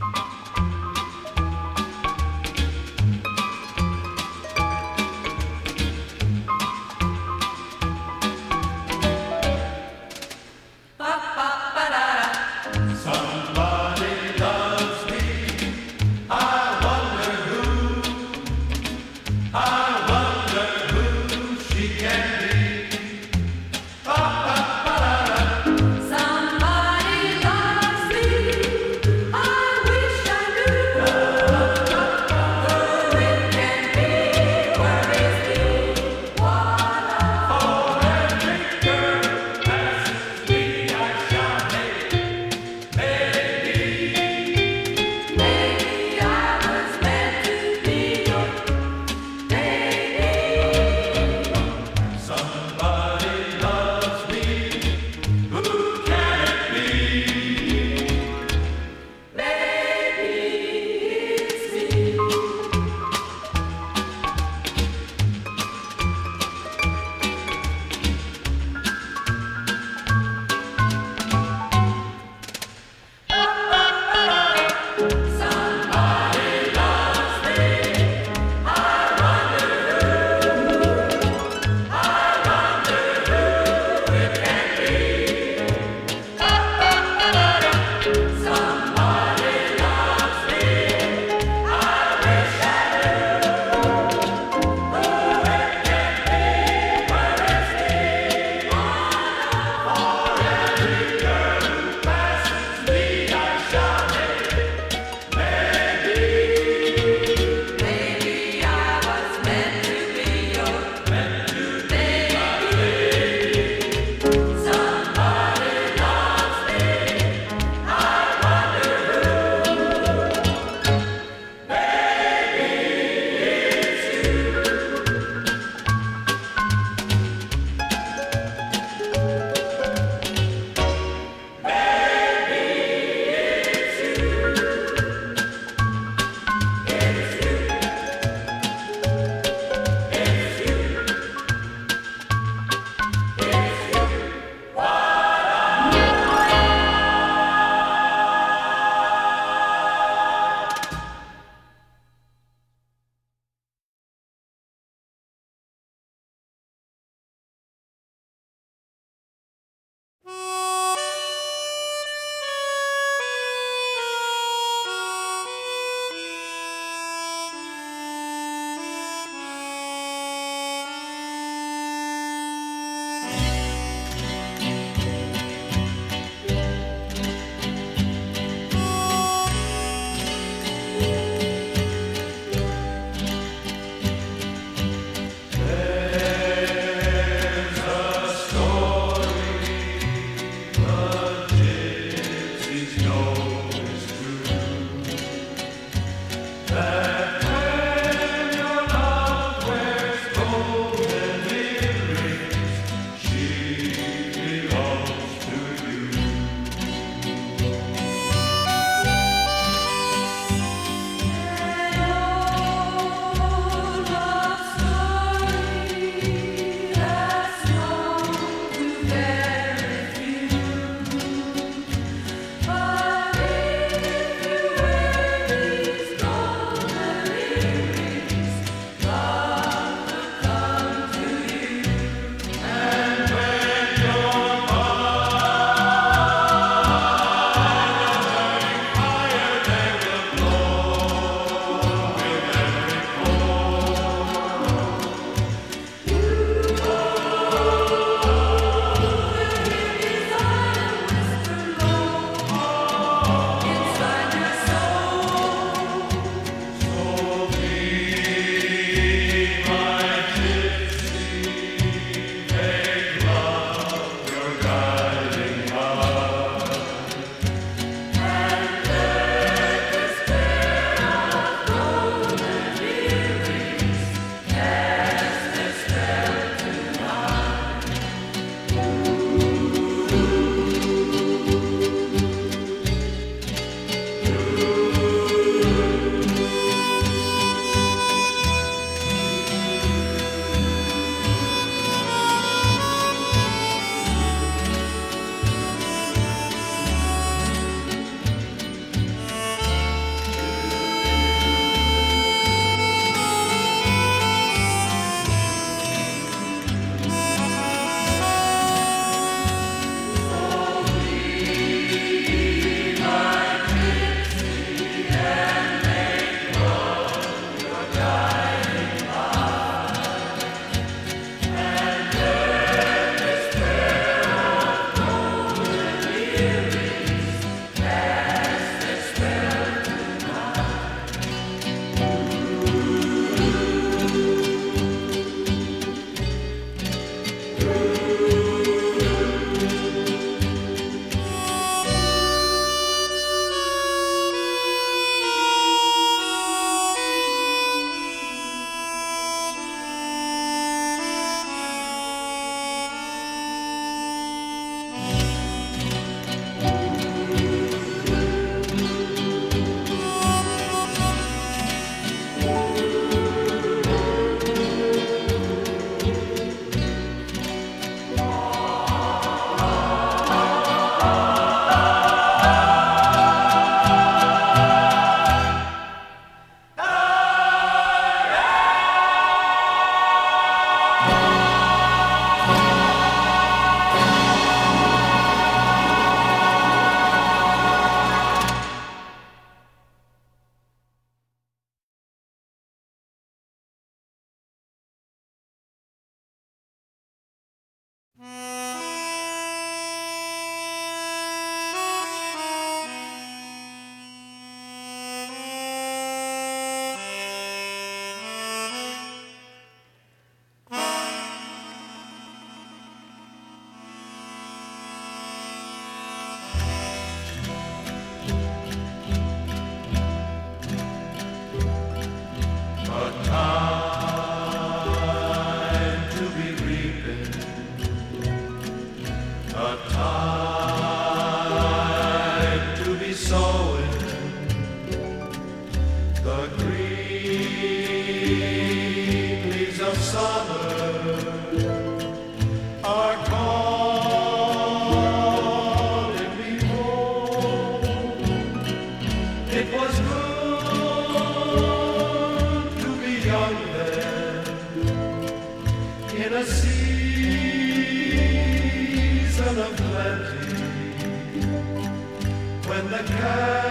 Somebody when the cat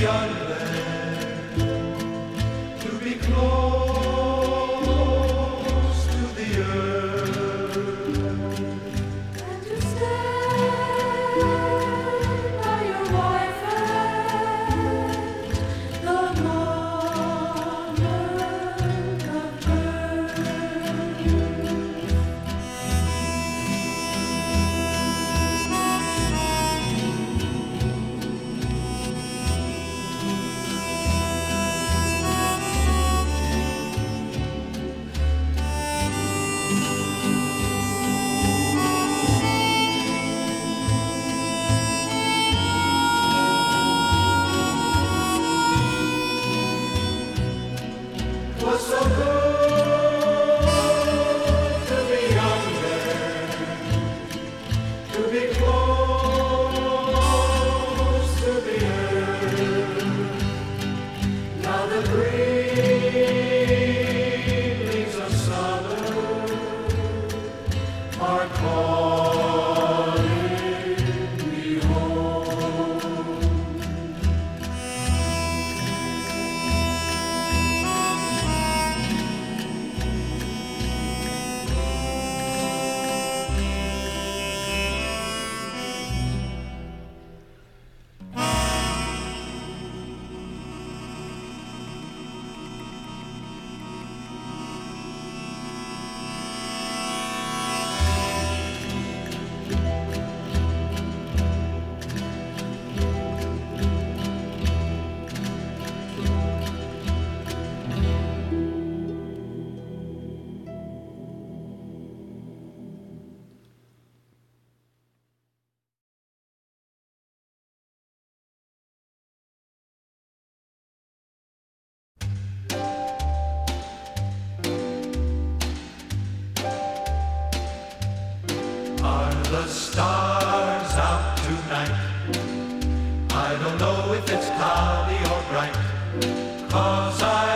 Young. Cause I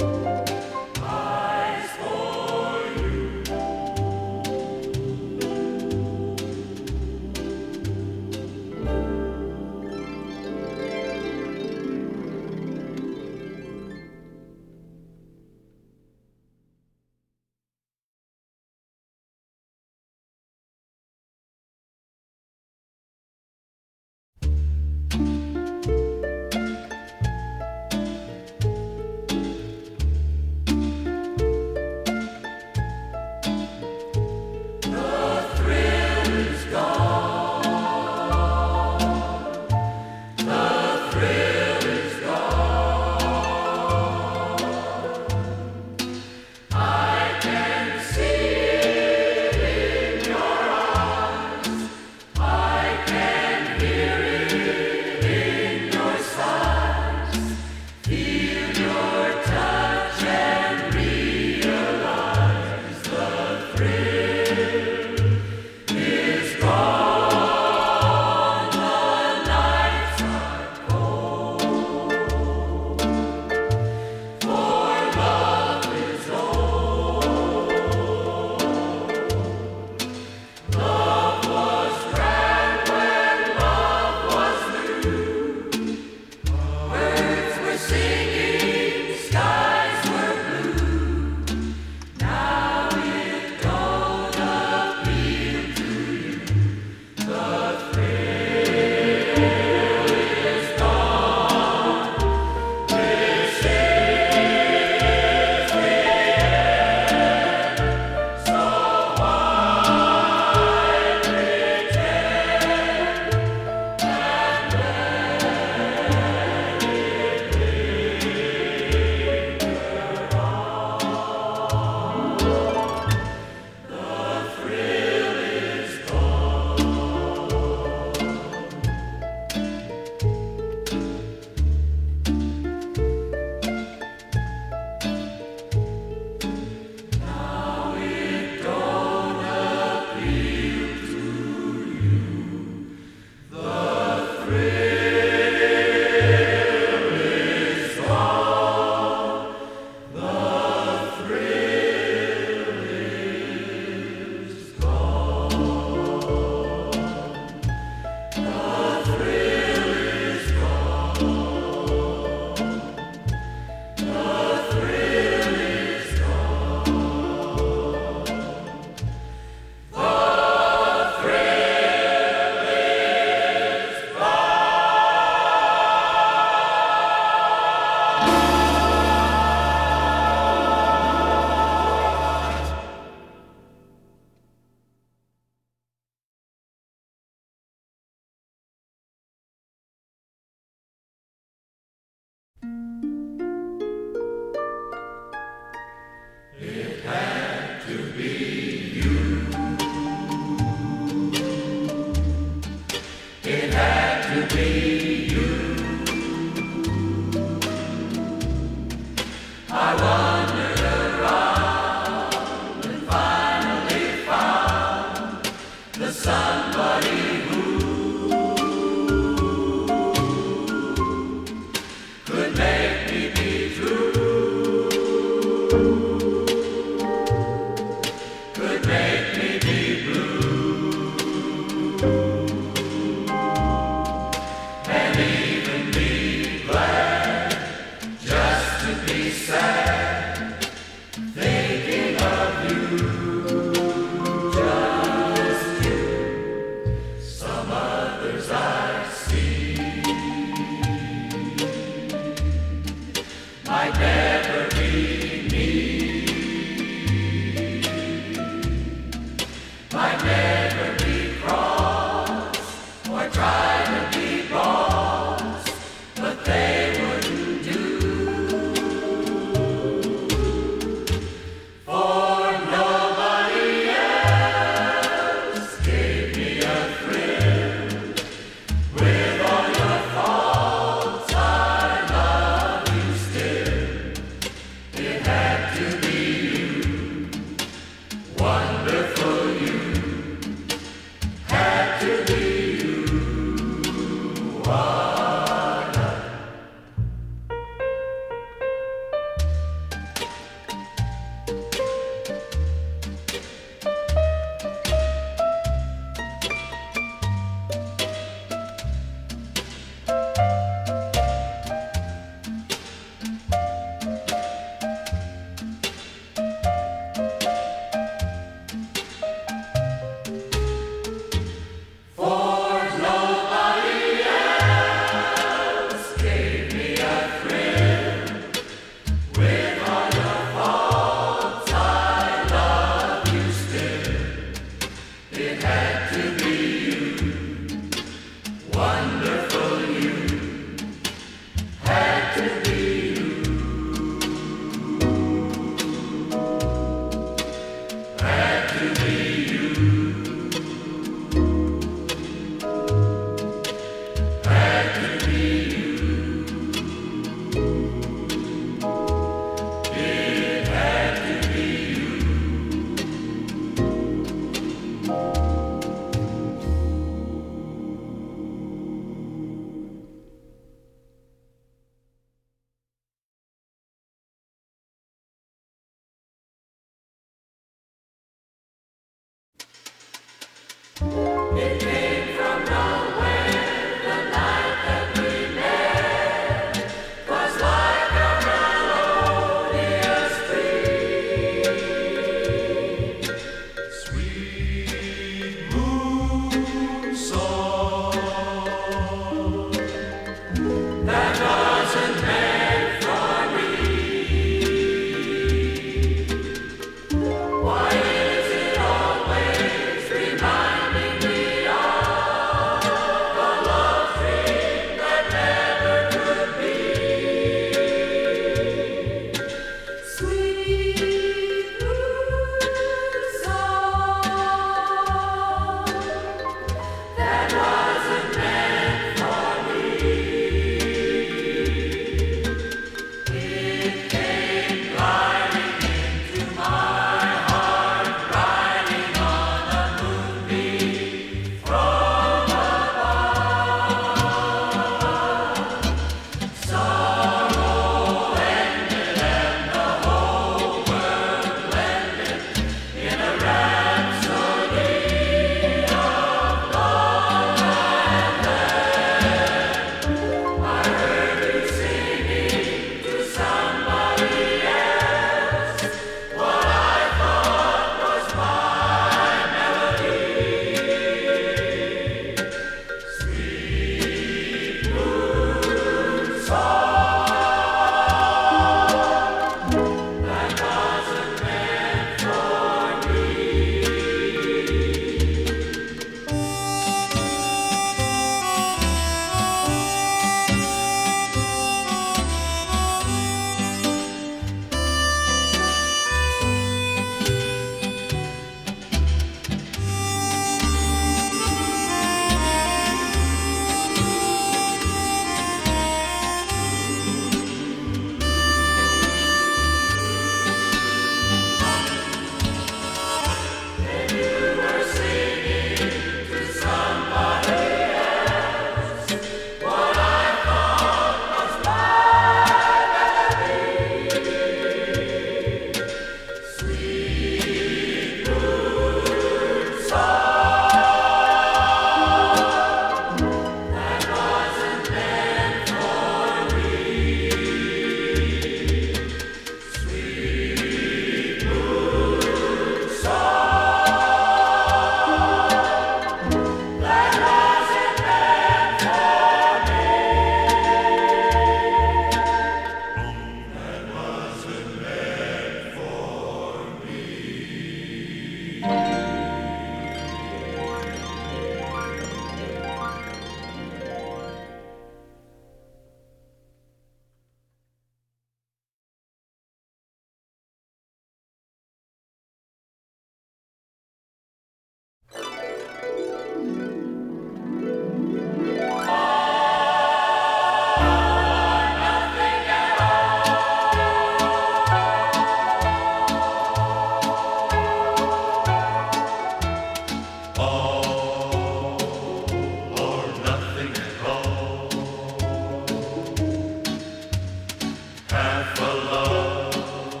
half a love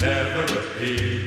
never appears.